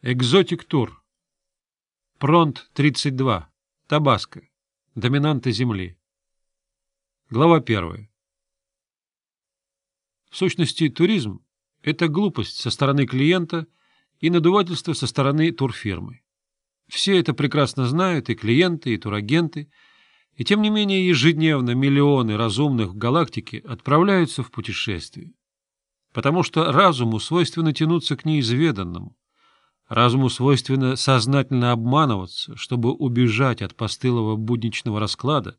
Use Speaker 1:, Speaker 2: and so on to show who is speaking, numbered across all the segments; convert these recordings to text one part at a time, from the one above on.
Speaker 1: Экзотик тур. Пронт 32. Табаско. Доминанты Земли. Глава 1. В сущности, туризм – это глупость со стороны клиента и надувательство со стороны турфирмы. Все это прекрасно знают, и клиенты, и турагенты, и тем не менее ежедневно миллионы разумных в галактике отправляются в путешествие, потому что разуму свойственно тянуться к неизведанному – Разуму свойственно сознательно обманываться, чтобы убежать от постылого будничного расклада,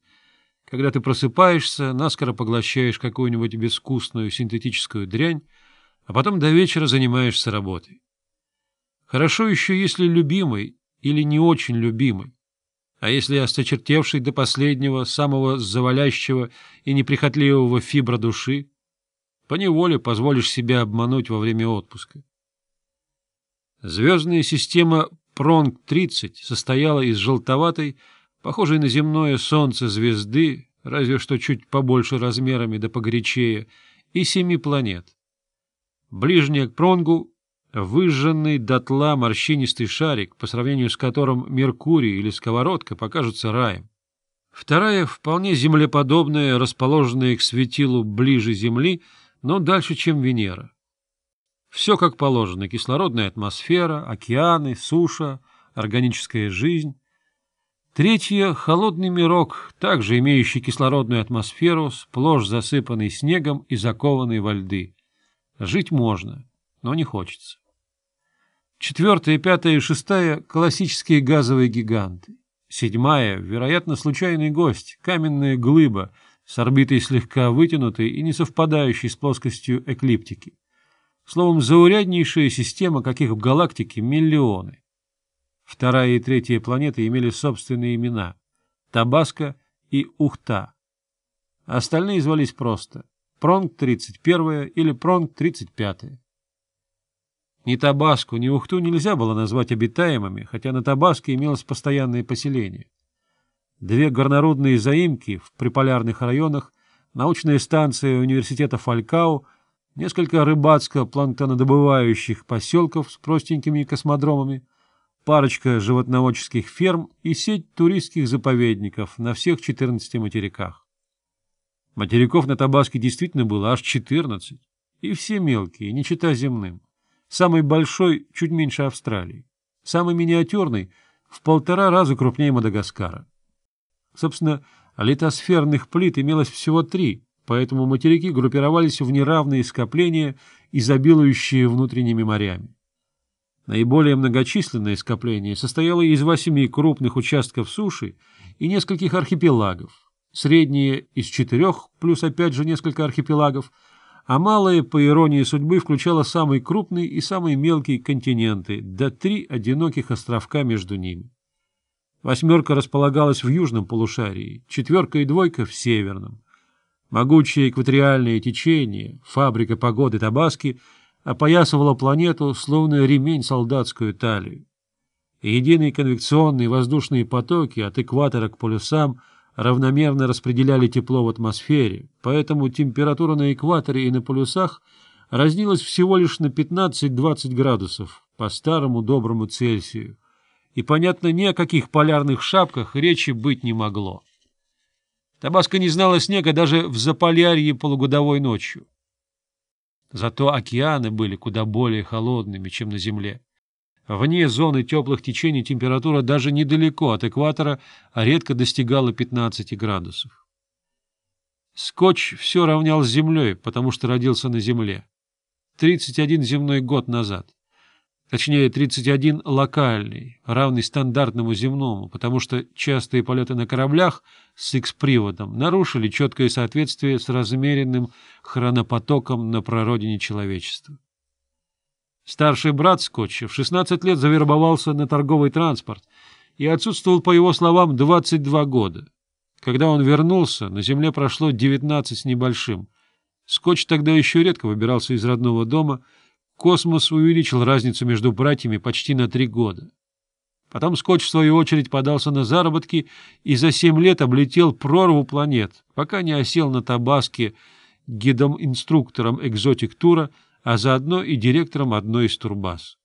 Speaker 1: когда ты просыпаешься, наскоро поглощаешь какую-нибудь безвкусную синтетическую дрянь, а потом до вечера занимаешься работой. Хорошо еще, если любимый или не очень любимый, а если осточертевший до последнего, самого завалящего и неприхотливого фибра души, поневоле позволишь себя обмануть во время отпуска. Звездная система Пронг-30 состояла из желтоватой, похожей на земное солнце звезды, разве что чуть побольше размерами да погорячее, и семи планет. Ближняя к Пронгу — выжженный дотла морщинистый шарик, по сравнению с которым Меркурий или сковородка покажутся раем. Вторая, вполне землеподобная, расположенная к светилу ближе Земли, но дальше, чем Венера. Все как положено. Кислородная атмосфера, океаны, суша, органическая жизнь. Третье — холодный мирок, также имеющий кислородную атмосферу, сплошь засыпанный снегом и закованный во льды. Жить можно, но не хочется. Четвертая, пятое и шестое: — классические газовые гиганты. Седьмая — вероятно, случайный гость, каменная глыба, с орбитой слегка вытянутой и не совпадающей с плоскостью эклиптики. Словом, зауряднейшая система, каких в галактике миллионы. Вторая и третья планеты имели собственные имена — Табаско и Ухта. Остальные звались просто Пронг-31 или Пронг-35. Ни Табаску, ни Ухту нельзя было назвать обитаемыми, хотя на Табаске имелось постоянное поселение. Две горнорудные заимки в приполярных районах, научная станция университета Фалькау — несколько рыбацко-планктонодобывающих поселков с простенькими космодромами, парочка животноводческих ферм и сеть туристских заповедников на всех 14 материках. Материков на Табаске действительно было аж 14, и все мелкие, не чита земным. Самый большой — чуть меньше Австралии, самый миниатюрный — в полтора раза крупнее Мадагаскара. Собственно, литосферных плит имелось всего три — поэтому материки группировались в неравные скопления, изобилующие внутренними морями. Наиболее многочисленное скопление состояло из восьми крупных участков суши и нескольких архипелагов, средние — из четырех, плюс опять же несколько архипелагов, а малое, по иронии судьбы, включало самые крупные и самые мелкие континенты, да три одиноких островка между ними. Восьмерка располагалась в южном полушарии, четверка и двойка — в северном. Могучее экваториальное течение, фабрика погоды Табаски опоясывала планету, словно ремень солдатскую талию. Единые конвекционные воздушные потоки от экватора к полюсам равномерно распределяли тепло в атмосфере, поэтому температура на экваторе и на полюсах разнилась всего лишь на 15-20 градусов по старому доброму Цельсию, и, понятно, ни о каких полярных шапках речи быть не могло. Табаска не знала снега даже в Заполярье полугодовой ночью. Зато океаны были куда более холодными, чем на Земле. Вне зоны теплых течений температура даже недалеко от экватора, а редко достигала 15 градусов. Скотч все равнял с землей, потому что родился на земле. 31 земной год назад. Точнее, 31 локальный, равный стандартному земному, потому что частые полеты на кораблях с X-приводом нарушили четкое соответствие с размеренным хронопотоком на прародине человечества. Старший брат Скотча в 16 лет завербовался на торговый транспорт и отсутствовал, по его словам, 22 года. Когда он вернулся, на земле прошло 19 с небольшим. Скотч тогда еще редко выбирался из родного дома — Космос увеличил разницу между братьями почти на три года. Потом Скотч, в свою очередь, подался на заработки и за семь лет облетел прорву планет, пока не осел на Табаске гидом-инструктором экзотик-тура, а заодно и директором одной из турбаз.